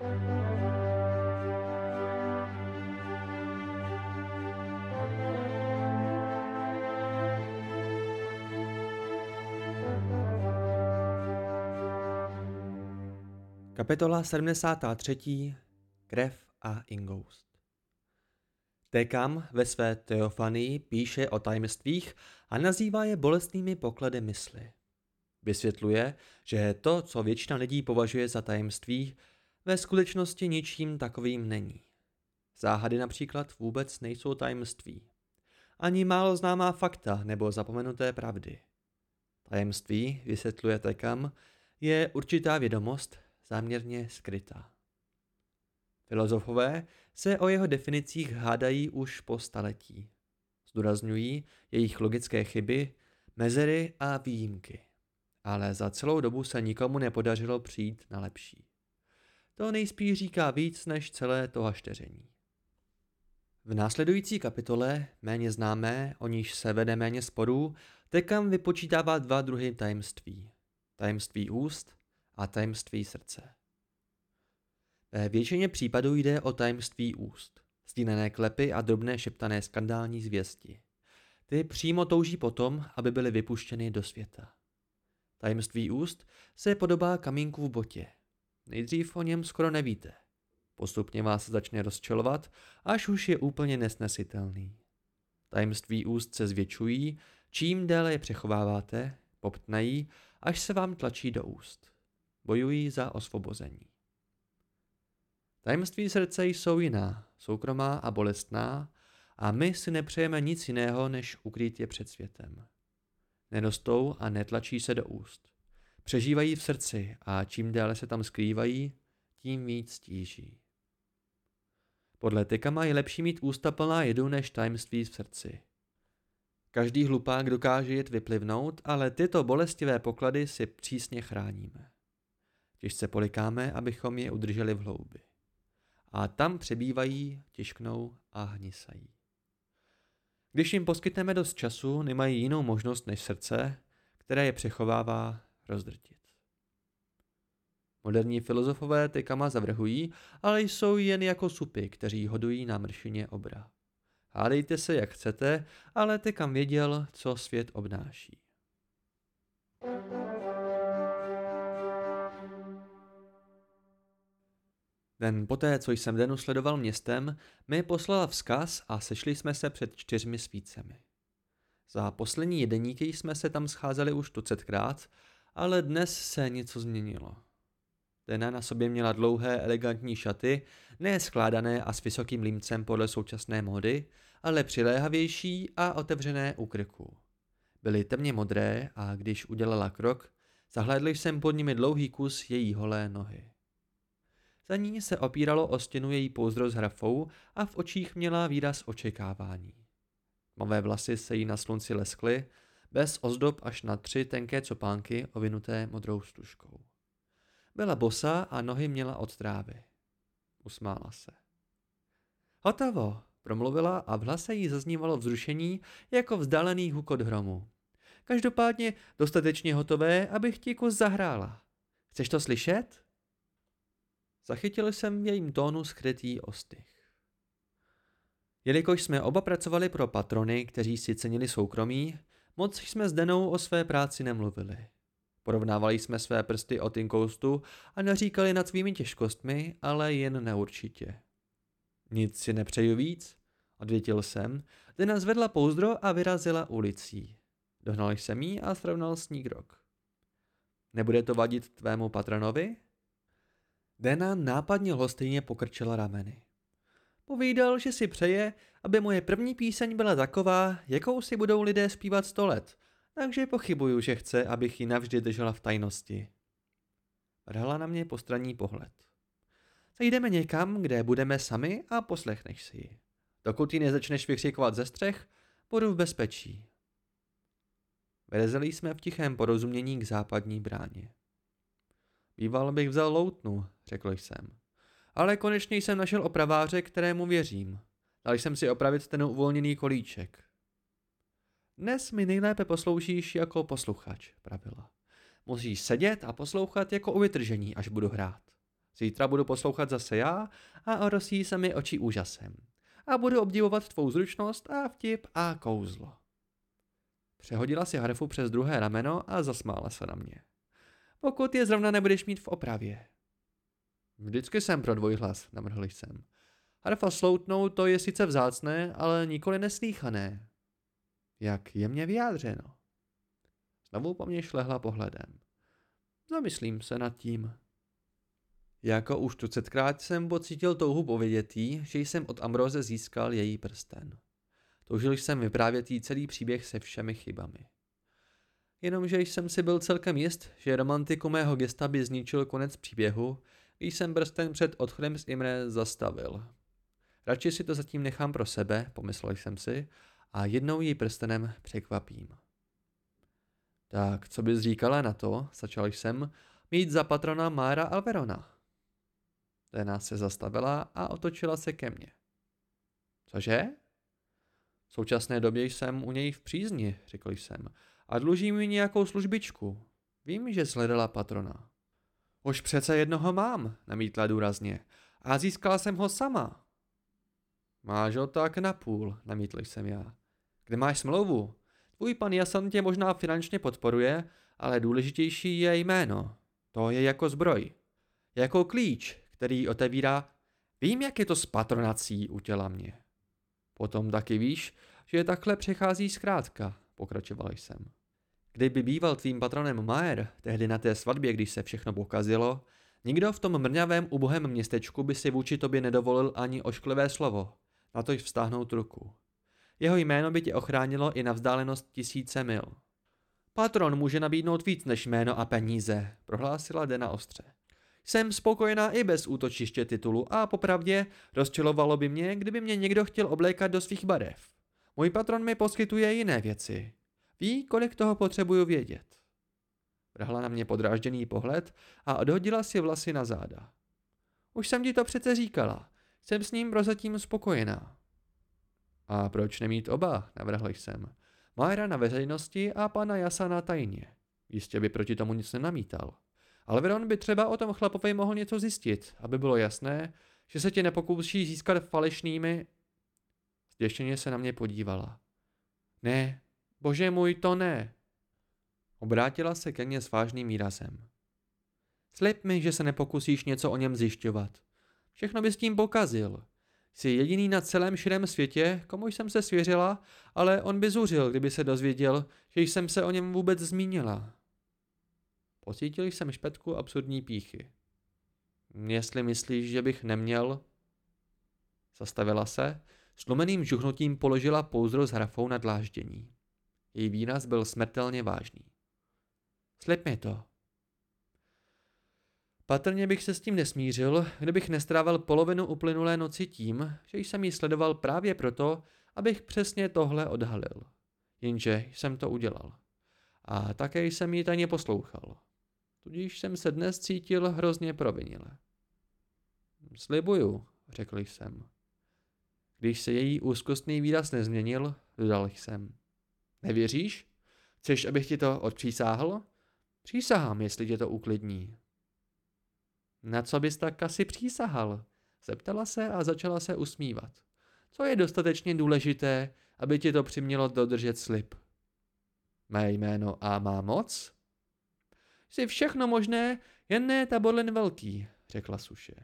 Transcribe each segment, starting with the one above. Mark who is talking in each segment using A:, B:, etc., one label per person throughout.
A: Kapitola 73. Krev a ingoust Tekam ve své teofanii píše o tajemstvích a nazývá je bolestnými poklady mysli. Vysvětluje, že to, co většina lidí považuje za tajemství, ve skutečnosti ničím takovým není. Záhady například vůbec nejsou tajemství. Ani málo známá fakta nebo zapomenuté pravdy. Tajemství, vysvětluje Tekam, je určitá vědomost, záměrně skrytá. Filozofové se o jeho definicích hádají už po staletí. Zdůrazňují jejich logické chyby, mezery a výjimky. Ale za celou dobu se nikomu nepodařilo přijít na lepší. To nejspíš říká víc než celé to hašteření. V následující kapitole, méně známé, o níž se vede méně sporů, Tekam vypočítává dva druhy tajemství. Tajemství úst a tajemství srdce. Ve většině případů jde o tajemství úst, stínené klepy a drobné šeptané skandální zvěsti. Ty přímo touží potom, aby byly vypuštěny do světa. Tajemství úst se podobá kamínku v botě. Nejdřív o něm skoro nevíte. Postupně vás začne rozčelovat, až už je úplně nesnesitelný. Tajemství úst se zvětšují, čím déle je přechováváte, poptnají, až se vám tlačí do úst bojují za osvobození. Tajemství srdce jsou jiná, soukromá a bolestná a my si nepřejeme nic jiného, než ukrýt je před světem. Nerostou a netlačí se do úst. Přežívají v srdci a čím déle se tam skrývají, tím víc stíží. Podle Tykama je lepší mít ústa plná jedu než tajemství v srdci. Každý hlupák dokáže jet vyplivnout, ale tyto bolestivé poklady si přísně chráníme. Těžce polikáme, abychom je udrželi v hloubi. A tam přebývají, tišknou a hnisají. Když jim poskytneme dost času, nemají jinou možnost než srdce, které je přechovává, rozdrtit. Moderní filozofové tykama zavrhují, ale jsou jen jako supy, kteří hodují na mršině obra. Hádejte se, jak chcete, ale tykam věděl, co svět obnáší. Den poté, co jsem Denu sledoval městem, mi poslala vzkaz a sešli jsme se před čtyřmi svícemi. Za poslední jedeníky jsme se tam scházeli už tucetkrát, ale dnes se něco změnilo. Dena na sobě měla dlouhé, elegantní šaty, ne skládané a s vysokým límcem podle současné módy, ale přiléhavější a otevřené u krku. Byly temně modré a když udělala krok, zahlédl jsem pod nimi dlouhý kus její holé nohy. Za ní se opíralo o stěnu její pouzdro s hrafou a v očích měla výraz očekávání. Tmavé vlasy se jí na slunci leskly, bez ozdob až na tři tenké copánky ovinuté modrou stužkou. Byla bosa a nohy měla od trávy. Usmála se. Hotovo, promluvila a v hlase jí zaznívalo vzrušení jako vzdálený hukot hromu. Každopádně dostatečně hotové, abych ti kus zahrála. Chceš to slyšet? Zachytil jsem v jejím tónu skrytý ostych. Jelikož jsme oba pracovali pro patrony, kteří si cenili soukromí, moc jsme s Denou o své práci nemluvili. Porovnávali jsme své prsty od inkoustu a neříkali nad svými těžkostmi, ale jen neurčitě. Nic si nepřeju víc, odvětil jsem, Dena zvedla pouzdro a vyrazila ulicí. Dohnal jsem jí a srovnal s ní krok. Nebude to vadit tvému patronovi? Dena nápadně lhostejně pokrčila rameny. Povídal, že si přeje, aby moje první píseň byla taková, jakou si budou lidé zpívat sto let, takže pochybuju, že chce, abych ji navždy držela v tajnosti. Vrhla na mě postranní pohled. Zajdeme někam, kde budeme sami a poslechneš si ji. Dokud ji nezačneš vykřikovat ze střech, budu v bezpečí. Vylezeli jsme v tichém porozumění k západní bráně. Býval bych vzal loutnu, řekl jsem. Ale konečně jsem našel opraváře, kterému věřím. Dal jsem si opravit ten uvolněný kolíček. Dnes mi nejlépe posloužíš jako posluchač, pravila. Musíš sedět a poslouchat jako u vytržení, až budu hrát. Zítra budu poslouchat zase já a orosí se mi oči úžasem. A budu obdivovat tvou zručnost a vtip a kouzlo. Přehodila si harfu přes druhé rameno a zasmála se na mě. Pokud je zrovna nebudeš mít v opravě. Vždycky jsem pro dvojhlas, navrhl jsem. Harfa sloutnout to je sice vzácné, ale nikoli neslíchané. Jak je mě vyjádřeno. Znovu po mně šlehla pohledem. Zamyslím se nad tím. Jako už tucetkrát jsem pocítil touhu povědět jí, že jsem od Ambroze získal její prsten. Toužil jsem vyprávět jí celý příběh se všemi chybami. Jenomže jsem si byl celkem jist, že romantiku mého gesta by zničil konec příběhu, jsem prsten před odchodem z Imre zastavil. Radši si to zatím nechám pro sebe, pomyslel jsem si, a jednou jí prstenem překvapím. Tak, co bys říkala na to, začal jsem, mít za patrona Mára Alverona. Lena se zastavila a otočila se ke mně. Cože? V současné době jsem u něj v přízni, řekl jsem, a dluží mi nějakou službičku. Vím, že sledala patrona. Už přece jednoho mám, namítla důrazně, a získala jsem ho sama. Máš ho tak na půl, namítl jsem já. Kde máš smlouvu? Tvůj pan Jasan tě možná finančně podporuje, ale důležitější je jméno. To je jako zbroj. Jako klíč, který otevírá. Vím, jak je to s patronací u těla mě. Potom taky víš, že takhle přechází zkrátka, pokračoval jsem. Kdyby býval tvým patronem Maer, tehdy na té svatbě, když se všechno pokazilo, nikdo v tom mrňavém ubohém městečku by si vůči tobě nedovolil ani ošklivé slovo, na tož vztáhnout ruku. Jeho jméno by tě ochránilo i na vzdálenost tisíce mil. Patron může nabídnout víc než jméno a peníze, prohlásila Dena ostře. Jsem spokojená i bez útočiště titulu a popravdě rozčilovalo by mě, kdyby mě někdo chtěl oblékat do svých barev. Můj patron mi poskytuje jiné věci. Ví, kolik toho potřebuju vědět. Vrhla na mě podrážděný pohled a odhodila si vlasy na záda. Už jsem ti to přece říkala. Jsem s ním prozatím spokojená. A proč nemít oba, navrhl jsem. Majra na veřejnosti a pana Jasana tajně. Jistě by proti tomu nic nenamítal. Ale Veron by třeba o tom chlapovi mohl něco zjistit, aby bylo jasné, že se tě nepokouší získat falešnými... Zděšeně se na mě podívala. Ne, bože můj, to ne. Obrátila se ke mně s vážným výrazem. Slib mi, že se nepokusíš něco o něm zjišťovat. Všechno by s tím pokazil. Jsi jediný na celém širém světě, komu jsem se svěřila, ale on by zuřil, kdyby se dozvěděl, že jsem se o něm vůbec zmínila. Pocítil jsem špetku absurdní píchy. Jestli myslíš, že bych neměl... Zastavila se, slomeným žuhnutím položila pouzdro s hrafou na dláždění. Její výraz byl smrtelně vážný. Slib mi to. Patrně bych se s tím nesmířil, kdybych nestrávil polovinu uplynulé noci tím, že jsem ji sledoval právě proto, abych přesně tohle odhalil. Jenže jsem to udělal. A také jsem ji tajně poslouchal. Tudíž jsem se dnes cítil hrozně provinile. Slibuju, řekl jsem. Když se její úzkostný výraz nezměnil, dodal jsem. Nevěříš? Chceš, abych ti to odpřísáhl? Přísahám, jestli tě to uklidní. Na co bys tak asi přísahal? Zeptala se a začala se usmívat. Co je dostatečně důležité, aby ti to přimělo dodržet slib? Mé jméno a má moc? Jsi všechno možné, jen ne taborlen velký, řekla Suše.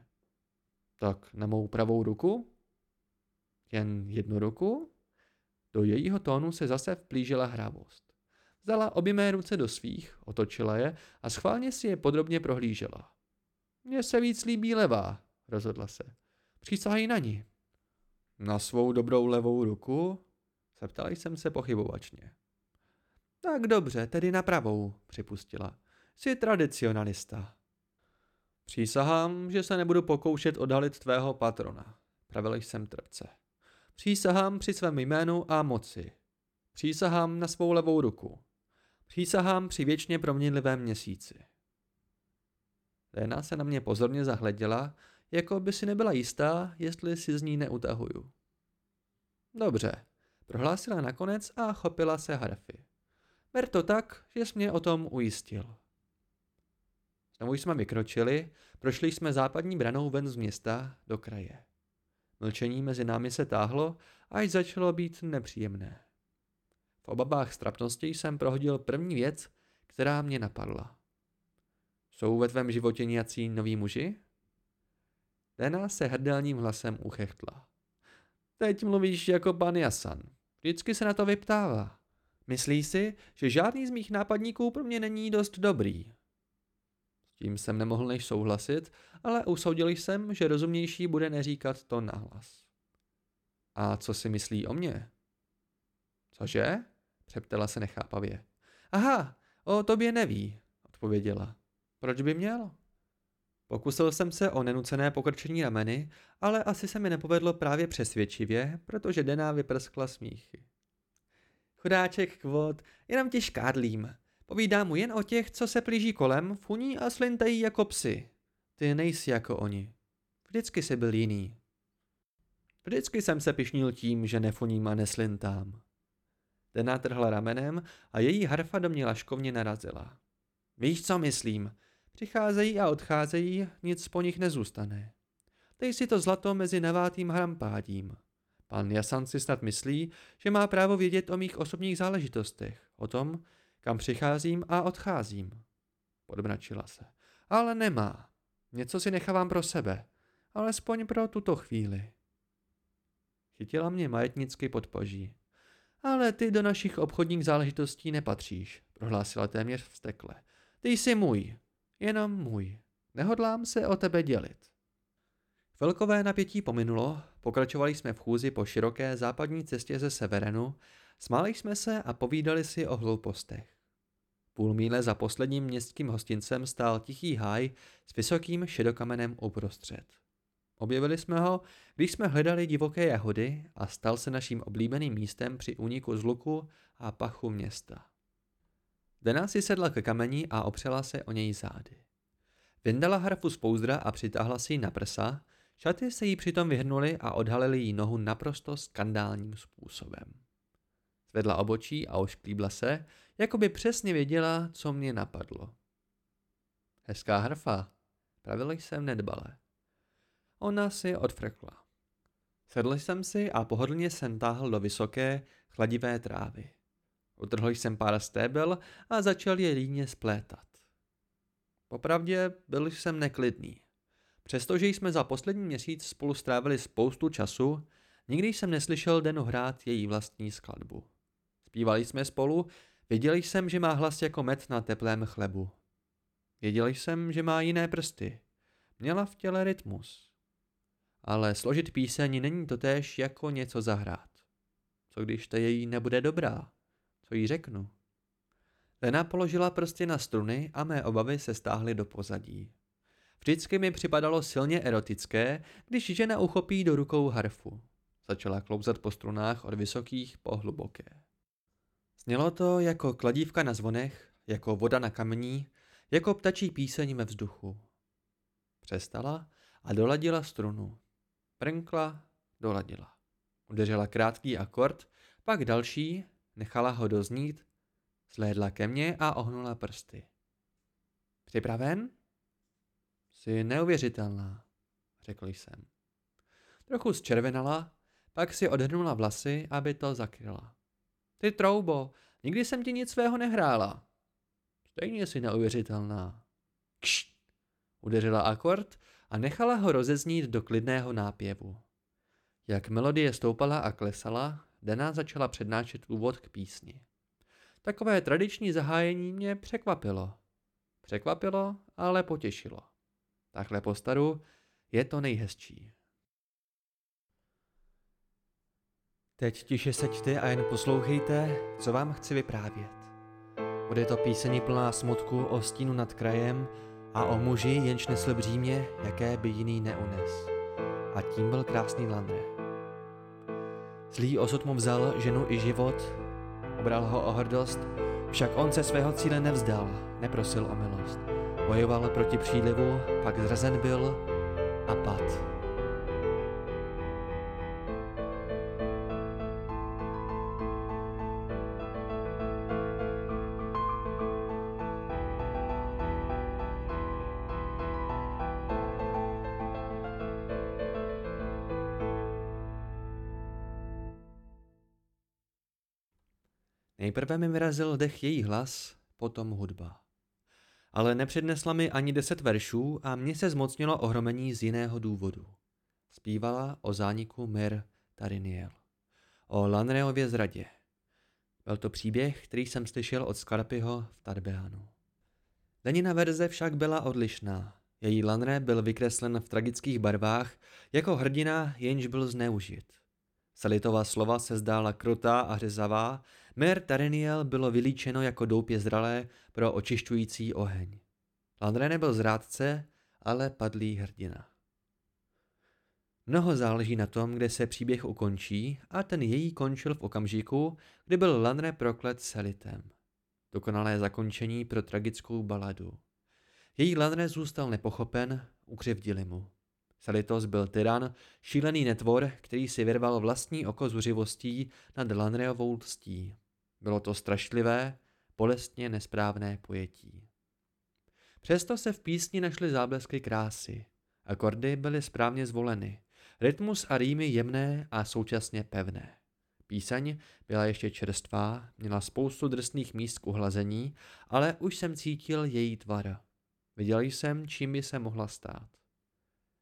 A: Tak na mou pravou ruku? Jen jednu ruku? Do jejího tónu se zase vplížila hravost. Vzala obě mé ruce do svých, otočila je a schválně si je podrobně prohlížela. Mně se víc líbí levá, rozhodla se. Přísahaj na ní. Na svou dobrou levou ruku? Zeptal jsem se pochybovačně. Tak dobře, tedy na pravou, připustila. Jsi tradicionalista. Přísahám, že se nebudu pokoušet odhalit tvého patrona, pravil jsem trpce. Přísahám při svém jménu a moci. Přísahám na svou levou ruku. Přísahám při věčně proměnlivém měsíci. Léna se na mě pozorně zahleděla, jako by si nebyla jistá, jestli si z ní neutahuju. Dobře, prohlásila nakonec a chopila se harfy. Ber to tak, že jsi mě o tom ujistil. Znovu jsme vykročili, prošli jsme západní branou ven z města do kraje. Mlčení mezi námi se táhlo, až začalo být nepříjemné. V obavách strapnosti jsem prohodil první věc, která mě napadla. Jsou ve tvém životě nějací noví muži? Lena se hrdelním hlasem uchechtla. Teď mluvíš jako pan Jasan. Vždycky se na to vyptává. Myslí si, že žádný z mých nápadníků pro mě není dost dobrý. Tím jsem nemohl než souhlasit, ale usoudil jsem, že rozumnější bude neříkat to nahlas. A co si myslí o mně? Cože? Přeptala se nechápavě. Aha, o tobě neví, odpověděla. Proč by měl? Pokusil jsem se o nenucené pokrčení rameny, ale asi se mi nepovedlo právě přesvědčivě, protože Dena vyprskla smíchy. Chudáček kvot, jenom ti škádlím. Povídám mu jen o těch, co se plíží kolem, funí a slintají jako psy. Ty nejsi jako oni. Vždycky jsi byl jiný. Vždycky jsem se pišnil tím, že nefuním a neslintám. Dena trhla ramenem a její harfa do mě laškovně narazila. Víš, co myslím? Přicházejí a odcházejí, nic po nich nezůstane. Dej si to zlato mezi navátým hrampádím. Pan Jasan si snad myslí, že má právo vědět o mých osobních záležitostech, o tom, kam přicházím a odcházím. Podmračila se. Ale nemá. Něco si nechávám pro sebe. Alespoň pro tuto chvíli. Chytila mě majetnicky pod poží. Ale ty do našich obchodních záležitostí nepatříš, prohlásila téměř vstekle. Ty jsi můj, jenom můj. Nehodlám se o tebe dělit. Velkové napětí pominulo, pokračovali jsme v chůzi po široké západní cestě ze Severenu, smáli jsme se a povídali si o hloupostech. Půl míle za posledním městským hostincem stál tichý háj s vysokým šedokamenem uprostřed. Objevili jsme ho, když jsme hledali divoké jahody a stal se naším oblíbeným místem při úniku z luku a pachu města. Dena si sedla ke kamení a opřela se o něj zády. Vyndala harfu z pouzdra a přitáhla si ji na prsa, šaty se jí přitom vyhrnuly a odhalily jí nohu naprosto skandálním způsobem. Zvedla obočí a ošklíbla se, jako by přesně věděla, co mě napadlo. Hezká harfa, pravil jsem nedbale. Ona si odfrkla. Sedl jsem si a pohodlně jsem táhl do vysoké, chladivé trávy. Utrhl jsem pár stébel a začal je líně splétat. Popravdě byl jsem neklidný. Přestože jsme za poslední měsíc spolu strávili spoustu času, nikdy jsem neslyšel Denu hrát její vlastní skladbu. Zpívali jsme spolu, věděl jsem, že má hlas jako med na teplém chlebu. Věděl jsem, že má jiné prsty. Měla v těle rytmus. Ale složit píseň není totéž jako něco zahrát. Co když ta její nebude dobrá? Co jí řeknu? Lena položila prsty na struny a mé obavy se stáhly do pozadí. Vždycky mi připadalo silně erotické, když žena uchopí do rukou harfu. Začala klouzat po strunách od vysokých po hluboké. Znělo to jako kladívka na zvonech, jako voda na kamení, jako ptačí píseň ve vzduchu. Přestala a doladila strunu. Prnkla, doladila. Udeřila krátký akord, pak další, nechala ho doznít, zhlédla ke mně a ohnula prsty. Připraven? Jsi neuvěřitelná, řekl jsem. Trochu zčervenala, pak si odhrnula vlasy, aby to zakryla. Ty troubo, nikdy jsem ti nic svého nehrála. Stejně si neuvěřitelná. Kšt, udeřila akord a nechala ho rozeznít do klidného nápěvu. Jak melodie stoupala a klesala, Dana začala přednášet úvod k písni. Takové tradiční zahájení mě překvapilo. Překvapilo, ale potěšilo. Takhle po staru je to nejhezčí. Teď tiše seďte a jen poslouchejte, co vám chci vyprávět. Bude to písení plná smutku o stínu nad krajem a o muži, jenž nesl břímě, jaké by jiný neunes. A tím byl krásný Landre. Zlý osud mu vzal ženu i život, obral ho o hrdost, však on se svého cíle nevzdal, neprosil o milost. Bojoval proti přílivu, pak zrazen byl a pad. Nejprve mi vyrazil dech její hlas, potom hudba. Ale nepřednesla mi ani deset veršů a mě se zmocnilo ohromení z jiného důvodu. Zpívala o zániku Mir Tariniel, o Lanreově zradě. Byl to příběh, který jsem slyšel od Skarpyho v Tarbeánu. Danina verze však byla odlišná. Její Lanre byl vykreslen v tragických barvách jako hrdina, jenž byl zneužit. Salitova slova se zdála krutá a řezavá, Mer Tareniel bylo vylíčeno jako doupě zralé pro očišťující oheň. Lanre nebyl zrádce, ale padlý hrdina. Mnoho záleží na tom, kde se příběh ukončí a ten její končil v okamžiku, kdy byl Lanre proklet Selitem. Dokonalé zakončení pro tragickou baladu. Její Lanre zůstal nepochopen, ukřivdili mu. Selitos byl tyran, šílený netvor, který si vyrval vlastní oko zuřivostí nad Lanreovou lstí. Bylo to strašlivé, bolestně nesprávné pojetí. Přesto se v písni našly záblesky krásy. Akordy byly správně zvoleny. Rytmus a rýmy jemné a současně pevné. Píseň byla ještě čerstvá, měla spoustu drsných míst k uhlazení, ale už jsem cítil její tvar. Viděl jsem, čím by se mohla stát.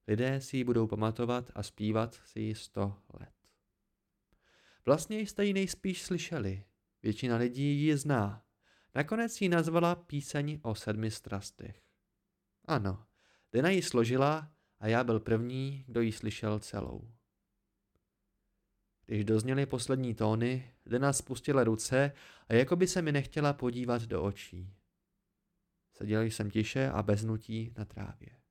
A: Lidé si ji budou pamatovat a zpívat si ji sto let. Vlastně jste ji nejspíš slyšeli. Většina lidí ji zná. Nakonec ji nazvala píseň o sedmi strastech. Ano, Dena ji složila a já byl první, kdo ji slyšel celou. Když dozněly poslední tóny, Dena spustila ruce a jako by se mi nechtěla podívat do očí. Seděl jsem tiše a bez nutí na trávě.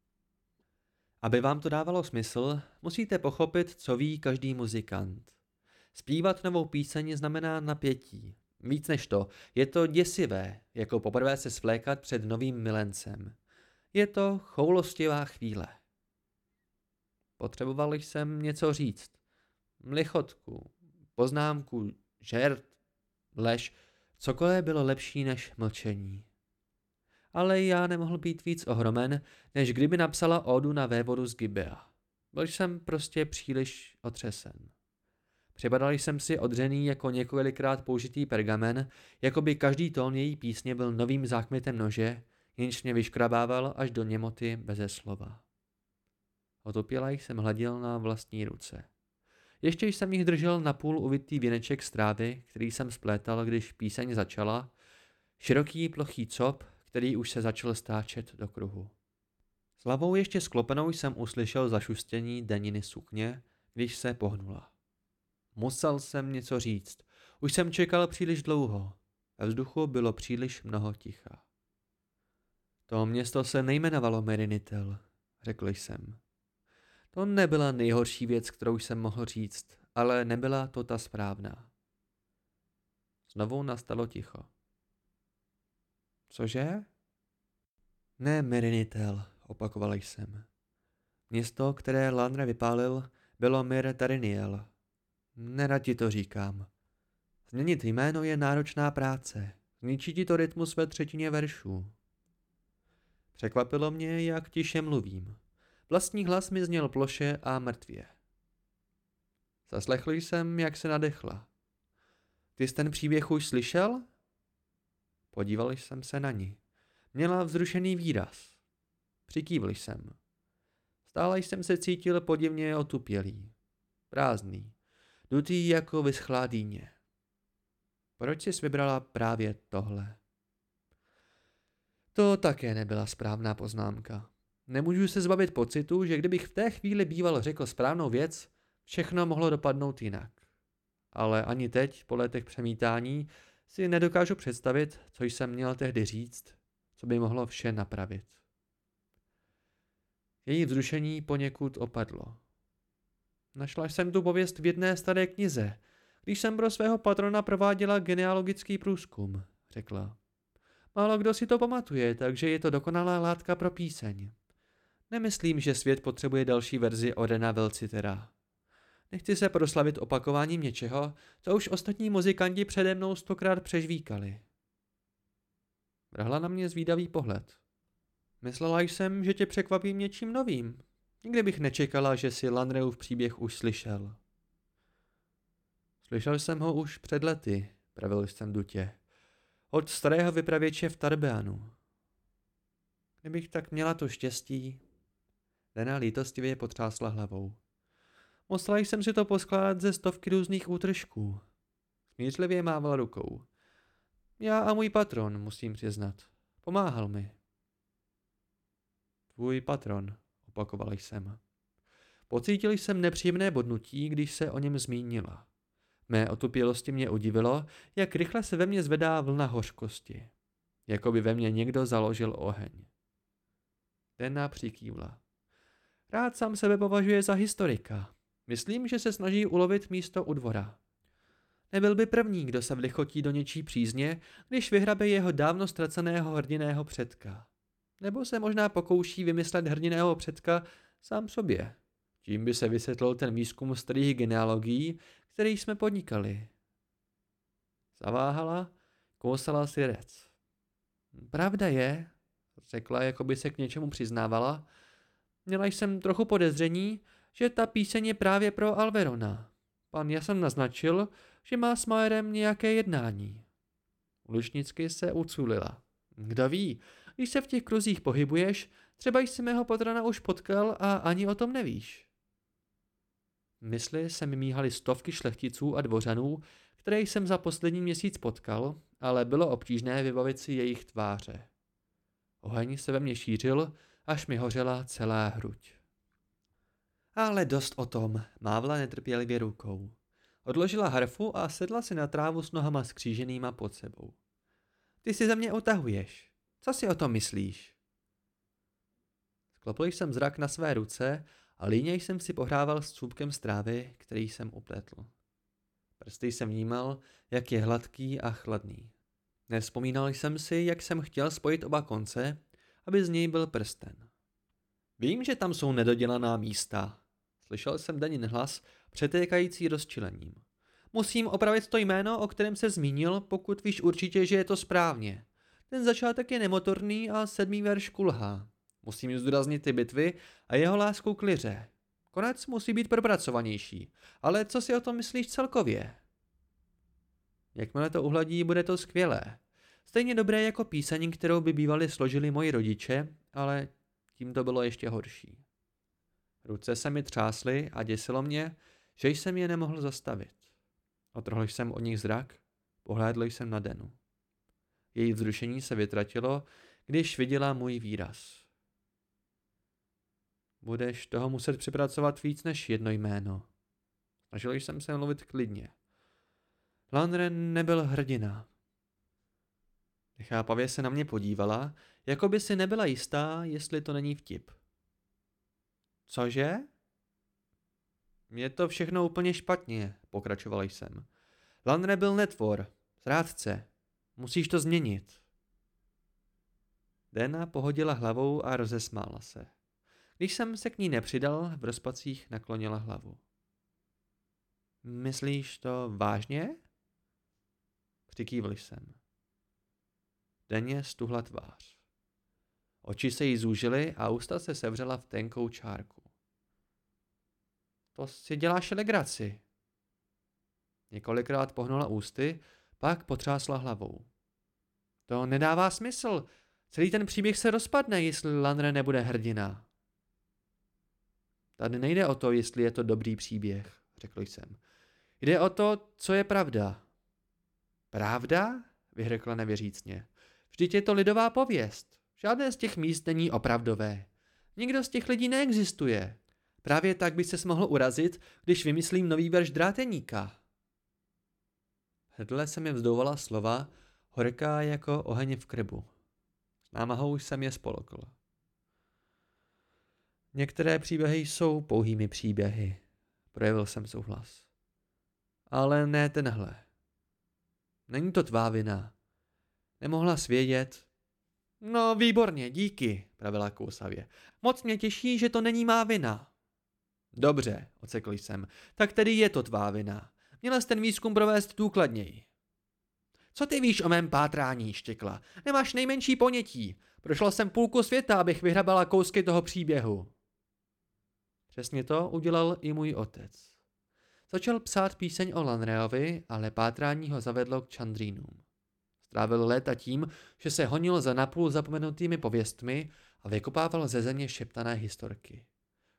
A: Aby vám to dávalo smysl, musíte pochopit, co ví každý muzikant. Zpívat novou píseň znamená napětí. Víc než to, je to děsivé, jako poprvé se svlékat před novým milencem. Je to choulostivá chvíle. Potřeboval jsem něco říct. Mlichotku, poznámku, žert, lež, cokoliv bylo lepší než mlčení ale já nemohl být víc ohromen, než kdyby napsala ódu na vévodu z Gibea. Byl jsem prostě příliš otřesen. Připadal jsem si odřený jako několikrát použitý pergamen, jako by každý tón její písně byl novým záchmitem nože, jenž mě vyškrabával až do němoty beze slova. Otopěla jsem hladil na vlastní ruce. Ještě jsem jich držel na půl uvitý věneček strávy, který jsem splétal, když píseň začala, široký plochý cop, který už se začal stáčet do kruhu. S hlavou ještě sklopenou jsem uslyšel zašustění deniny sukně, když se pohnula. Musel jsem něco říct. Už jsem čekal příliš dlouho. Ve vzduchu bylo příliš mnoho ticha. To město se nejmenovalo Merinitel, řekl jsem. To nebyla nejhorší věc, kterou jsem mohl říct, ale nebyla to ta správná. Znovu nastalo ticho. Cože? Ne, Merinitel, opakoval jsem. Město, které Landre vypálil, bylo Mir Tariniel. Nerad ti to říkám. Změnit jméno je náročná práce. Zničí ti to rytmus ve třetině veršů. Překvapilo mě, jak tiše mluvím. Vlastní hlas mi zněl ploše a mrtvě. Zaslechl jsem, jak se nadechla. Ty jsi ten příběh už slyšel? Podíval jsem se na ní. Měla vzrušený výraz. Přikývl jsem. Stále jsem se cítil podivně otupělý. Prázdný. Dutý jako vyschlá dýně. Proč jsi vybrala právě tohle? To také nebyla správná poznámka. Nemůžu se zbavit pocitu, že kdybych v té chvíli býval řekl správnou věc, všechno mohlo dopadnout jinak. Ale ani teď, po letech přemítání, si nedokážu představit, co jsem měl tehdy říct, co by mohlo vše napravit. Její vzrušení poněkud opadlo. Našla jsem tu pověst v jedné staré knize, když jsem pro svého patrona prováděla genealogický průzkum, řekla. Málo kdo si to pamatuje, takže je to dokonalá látka pro píseň. Nemyslím, že svět potřebuje další verzi Orena Velcitera. Nechci se proslavit opakováním něčeho, co už ostatní muzikanti přede mnou stokrát přežvíkali. Vrhla na mě zvídavý pohled. Myslela jsem, že tě překvapím něčím novým. Nikdy bych nečekala, že si Lanreův příběh už slyšel. Slyšel jsem ho už před lety, pravil jsem dutě. Od starého vypravěče v Tarbeanu. Kdybych tak měla to štěstí. Lena lítostivě potřásla hlavou. Musela jsem si to poskládat ze stovky různých útržků. Smířlivě mávala rukou. Já a můj patron, musím přiznat. Pomáhal mi. Tvůj patron, opakoval jsem. Pocítil jsem nepříjemné bodnutí, když se o něm zmínila. Mé otupělosti mě udivilo, jak rychle se ve mně zvedá vlna hořkosti. Jako by ve mně někdo založil oheň. Dena přikývla. Rád sám sebe považuje za historika. Myslím, že se snaží ulovit místo u dvora. Nebyl by první, kdo se vlichotí do něčí přízně, když vyhrabe jeho dávno ztraceného hrdiného předka. Nebo se možná pokouší vymyslet hrdiného předka sám sobě. Tím by se vysvětlil ten výzkum starých genealogií, který jsme podnikali. Zaváhala, kousala si rec. Pravda je, řekla, jako by se k něčemu přiznávala, měla jsem trochu podezření, že ta píseň je právě pro Alverona. Pan Jason naznačil, že má s Majerem nějaké jednání. Ulišnicky se uculila. Kdo ví, když se v těch kruzích pohybuješ, třeba jsi mého patrona už potkal a ani o tom nevíš. Mysli se mi míhaly stovky šlechticů a dvořanů, které jsem za poslední měsíc potkal, ale bylo obtížné vybavit si jejich tváře. Oheň se ve mně šířil, až mi hořela celá hruď. Ale dost o tom, mávla netrpělivě rukou. Odložila harfu a sedla si na trávu s nohama skříženýma pod sebou. Ty si za mě otahuješ. Co si o tom myslíš? Sklopil jsem zrak na své ruce a líně jsem si pohrával s cůbkem strávy, který jsem upletl. Prsty jsem vnímal, jak je hladký a chladný. Nespomínal jsem si, jak jsem chtěl spojit oba konce, aby z něj byl prsten. Vím, že tam jsou nedodělaná místa. Slyšel jsem Danin hlas, přetékající rozčilením. Musím opravit to jméno, o kterém se zmínil, pokud víš určitě, že je to správně. Ten začátek je nemotorný a sedmý verš kulhá. Musím zdůraznit ty bitvy a jeho lásku k liře. Konec musí být propracovanější, ale co si o tom myslíš celkově? Jakmile to uhladí, bude to skvělé. Stejně dobré jako písaní, kterou by bývali složili moji rodiče, ale tím to bylo ještě horší. Ruce se mi třásly a děsilo mě, že jsem je nemohl zastavit. Otrhl jsem od nich zrak, pohlédl jsem na Denu. Její vzrušení se vytratilo, když viděla můj výraz. Budeš toho muset připracovat víc než jedno jméno. Snažil jsem se mluvit klidně. Lanren nebyl hrdina. Nechápavě se na mě podívala, jako by si nebyla jistá, jestli to není vtip. Cože? Je to všechno úplně špatně, pokračoval jsem. Lanre byl netvor, zrádce. Musíš to změnit. Dena pohodila hlavou a rozesmála se. Když jsem se k ní nepřidal, v rozpacích naklonila hlavu. Myslíš to vážně? Přikývl jsem. Denně stuhla tvář. Oči se jí zúžily a ústa se sevřela v tenkou čárku. To si děláš legraci. Několikrát pohnula ústy, pak potřásla hlavou. To nedává smysl. Celý ten příběh se rozpadne, jestli Lanre nebude hrdina. Tady nejde o to, jestli je to dobrý příběh, řekl jsem. Jde o to, co je pravda. Pravda? vyhrekla nevěřícně. Vždyť je to lidová pověst. Žádné z těch míst není opravdové. Nikdo z těch lidí neexistuje. Právě tak by se mohl urazit, když vymyslím nový verš dráteníka. Hedle se mi vzdouvala slova, horká jako oheň v krbu. S námahou jsem je spolkl. Některé příběhy jsou pouhými příběhy, projevil jsem souhlas. Ale ne tenhle. Není to tvá vina. Nemohla svědět. No výborně, díky, pravila kousavě. Moc mě těší, že to není má vina. Dobře, ocekl jsem, tak tedy je to tvá vina. Měla jsi ten výzkum provést důkladněji. Co ty víš o mém pátrání, štěkla? Nemáš nejmenší ponětí. Prošla jsem půlku světa, abych vyhrabala kousky toho příběhu. Přesně to udělal i můj otec. Začal psát píseň o Lanreovi, ale pátrání ho zavedlo k Chandrínům. Strávil léta tím, že se honil za napůl zapomenutými pověstmi a vykopával ze země šeptané historky.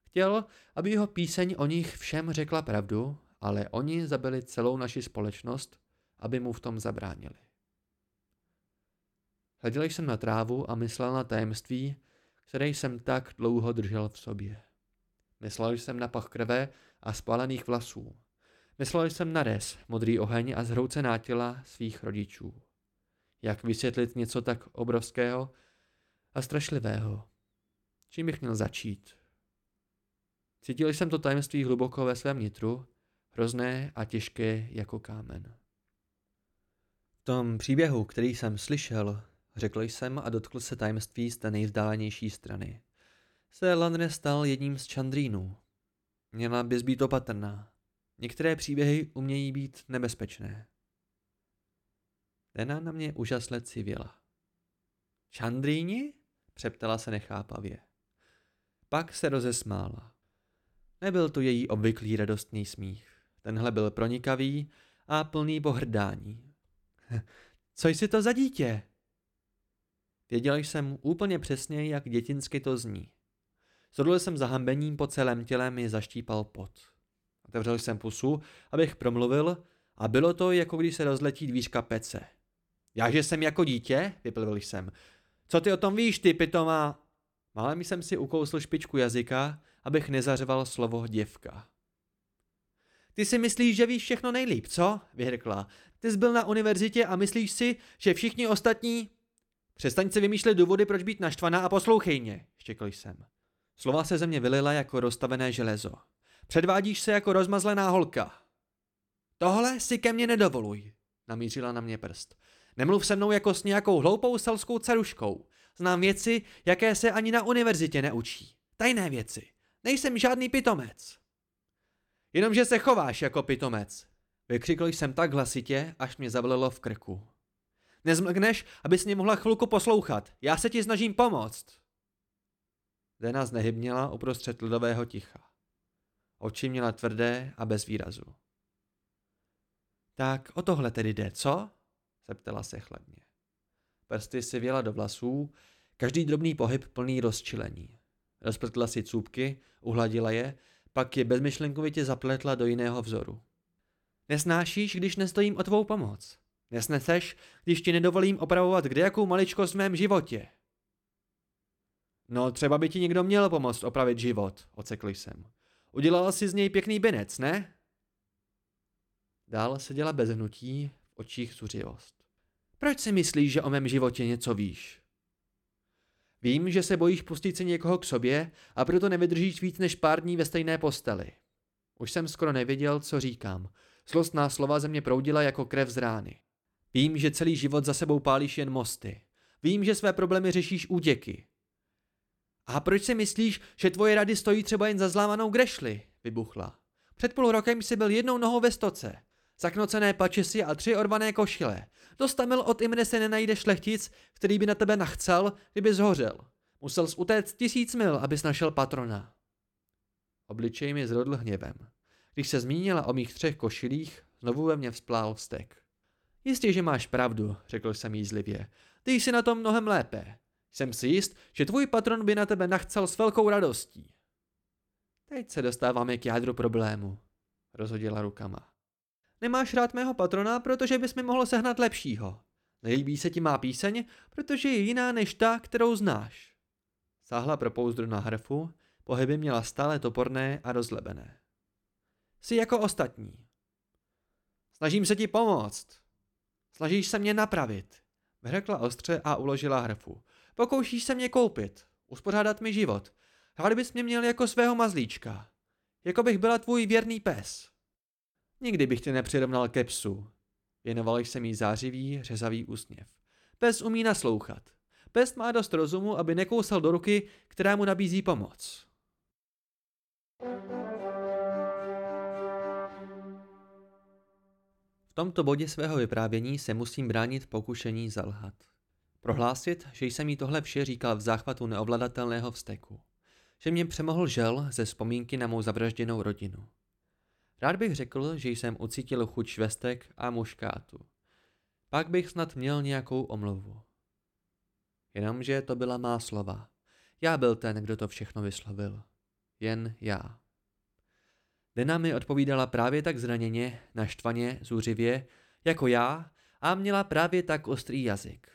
A: Chtěl, aby jeho píseň o nich všem řekla pravdu, ale oni zabili celou naši společnost, aby mu v tom zabránili. Hleděl jsem na trávu a myslel na tajemství, které jsem tak dlouho držel v sobě. Myslel jsem na pach krve a spálených vlasů. Myslel jsem na res, modrý oheň a zhroucená těla svých rodičů. Jak vysvětlit něco tak obrovského a strašlivého? Čím bych měl začít? Cítil jsem to tajemství hluboko ve svém nitru, hrozné a těžké jako kámen. V tom příběhu, který jsem slyšel, řekl jsem a dotkl se tajemství z té nejvzdálenější strany. Se Lanre stal jedním z Chandrínů. Měla bys být opatrná. Některé příběhy umějí být nebezpečné. Lena na mě úžasle civěla. Chandríni? přeptala se nechápavě. Pak se rozesmála. Nebyl to její obvyklý radostný smích. Tenhle byl pronikavý a plný pohrdání. Co jsi to za dítě? Věděl jsem úplně přesně, jak dětinsky to zní. Zodl jsem zahambením po celém těle mi zaštípal pot. Otevřel jsem pusu, abych promluvil a bylo to, jako když se rozletí dvířka pece. Jáže jsem jako dítě? Vyplvil jsem. Co ty o tom víš, ty pitomá? Málem jsem si ukousl špičku jazyka, abych nezařval slovo děvka. Ty si myslíš, že víš všechno nejlíp, co? Vyhrkla. Ty jsi byl na univerzitě a myslíš si, že všichni ostatní... Přestaň se vymýšlet důvody, proč být naštvaná a poslouchej mě, štěkl jsem. Slova se ze mě vylila jako rozstavené železo. Předvádíš se jako rozmazlená holka. Tohle si ke mně nedovoluj, namířila na mě prst. Nemluv se mnou jako s nějakou hloupou selskou caruškou. Znám věci, jaké se ani na univerzitě neučí. Tajné věci. Nejsem žádný pitomec. Jenomže se chováš jako pitomec. Vykřikl jsem tak hlasitě, až mě zavlelo v krku. Nezmlkneš, abys mě mohla chvilku poslouchat. Já se ti snažím pomoct. Dena znehybněla uprostřed ledového ticha. Oči měla tvrdé a bez výrazu. Tak o tohle tedy jde, co? Zeptala se chladně. Prsty si věla do vlasů, každý drobný pohyb plný rozčilení. Rozprtla si cůpky, uhladila je, pak je bezmyšlenkovitě zapletla do jiného vzoru. Nesnášíš, když nestojím o tvou pomoc. Nesneseš, když ti nedovolím opravovat kdejakou maličkost v mém životě. No, třeba by ti někdo měl pomoct opravit život, ocekl jsem. Udělala si z něj pěkný binec, ne? Dál seděla bez hnutí, v očích zuřivost. Proč si myslíš, že o mém životě něco víš? Vím, že se bojíš pustit se někoho k sobě a proto nevydržíš víc než pár dní ve stejné posteli. Už jsem skoro nevěděl, co říkám. Slostná slova ze mě proudila jako krev z rány. Vím, že celý život za sebou pálíš jen mosty. Vím, že své problémy řešíš úděky. A proč si myslíš, že tvoje rady stojí třeba jen za zlámanou grešli? Vybuchla. Před půl rokem jsi byl jednou nohou ve stoce. Zaknocené pačesy a tři orvané košile. Dostamil od Imre se nenajde šlechtic, který by na tebe nachcel, kdyby zhořel. Musel utéct tisíc mil, abys našel patrona. Obličej mi zrodl hněvem. Když se zmínila o mých třech košilích, znovu ve mně vzplál vztek. Jistě, že máš pravdu, řekl jsem jízlivě. Ty jsi na tom mnohem lépe. Jsem si jist, že tvůj patron by na tebe nachcel s velkou radostí. Teď se dostáváme k jádru problému, rozhodila rukama. Nemáš rád mého patrona, protože bys mi mohl sehnat lepšího. Nelíbí se ti má píseň, protože je jiná než ta, kterou znáš. Sáhla pro pouzdru na hrfu, pohyby měla stále toporné a rozlebené. Jsi jako ostatní. Snažím se ti pomoct. Snažíš se mě napravit. Vyhrekla ostře a uložila hrfu. Pokoušíš se mě koupit, uspořádat mi život. Rád bys mě měl jako svého mazlíčka. Jako bych byla tvůj věrný pes. Nikdy bych tě nepřirovnal ke psu. Věnoval jsem jí zářivý, řezavý úsměv. Pes umí naslouchat. Pes má dost rozumu, aby nekousal do ruky, která mu nabízí pomoc. V tomto bodě svého vyprávění se musím bránit pokušení zalhat. Prohlásit, že jsem jí tohle vše říkal v záchvatu neovladatelného vzteku. Že mě přemohl žel ze vzpomínky na mou zavražděnou rodinu. Rád bych řekl, že jsem ucítil chuť švestek a muškátu. Pak bych snad měl nějakou omluvu. Jenomže to byla má slova. Já byl ten, kdo to všechno vyslovil. Jen já. Dena mi odpovídala právě tak zraněně, naštvaně, zúřivě, jako já a měla právě tak ostrý jazyk.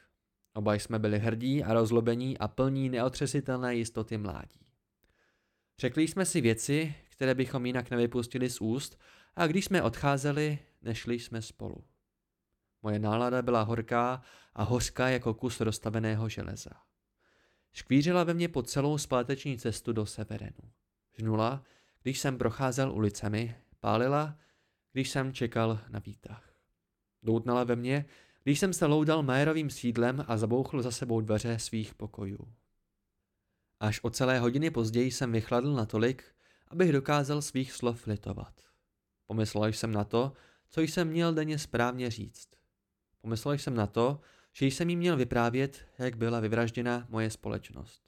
A: Oba jsme byli hrdí a rozlobení a plní neotřesitelné jistoty mládí. Řekli jsme si věci, které bychom jinak nevypustili z úst a když jsme odcházeli, nešli jsme spolu. Moje nálada byla horká a hořká jako kus rozstaveného železa. Škvířila ve mně po celou zpáteční cestu do Severenu. Žnula, když jsem procházel ulicemi, pálila, když jsem čekal na výtah. Doutnala ve mně, když jsem se loudal Majerovým sídlem a zabouchl za sebou dveře svých pokojů. Až o celé hodiny později jsem vychladl natolik, abych dokázal svých slov litovat. Pomyslel jsem na to, co jsem měl denně správně říct. Pomyslel jsem na to, že jsem jí měl vyprávět, jak byla vyvražděna moje společnost.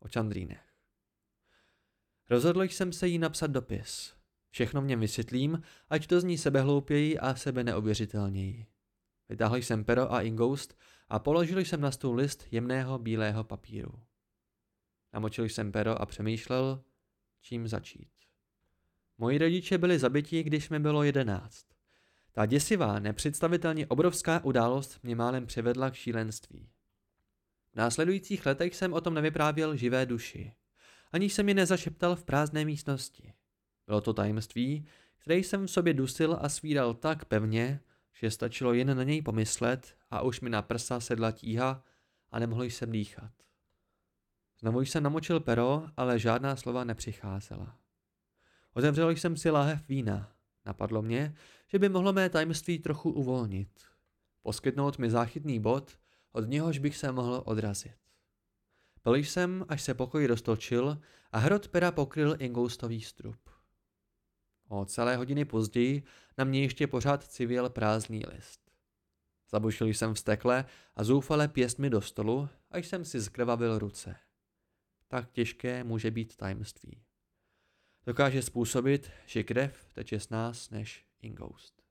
A: O Čandrínech. Rozhodl jsem se jí napsat dopis. Všechno v něm vysvětlím, ať to zní sebehloupěji a sebe neuvěřitelněji. Vytáhl jsem pero a ingoust a položil jsem na stůl list jemného bílého papíru. Namočil jsem pero a přemýšlel, čím začít. Moji rodiče byli zabiti, když mi bylo jedenáct. Ta děsivá, nepředstavitelně obrovská událost mě málem přivedla k šílenství. V následujících letech jsem o tom nevyprávěl živé duši. Ani jsem mi nezašeptal v prázdné místnosti. Bylo to tajemství, které jsem v sobě dusil a svíral tak pevně, že stačilo jen na něj pomyslet a už mi na prsa sedla tíha a nemohl jsem dýchat. Znovu jsem namočil pero, ale žádná slova nepřicházela. Otevřel jsem si láhev vína. Napadlo mě, že by mohlo mé tajemství trochu uvolnit. Poskytnout mi záchytný bod, od něhož bych se mohl odrazit. Pil jsem, až se pokoj roztočil a hrot pera pokryl ingoustový strup. O celé hodiny později na mě ještě pořád civěl prázdný list. Zabušil jsem stekle a zoufale pěstmi do stolu, až jsem si zkrvavil ruce. Tak těžké může být tajemství. Dokáže způsobit, že krev teče s nás než ingoust.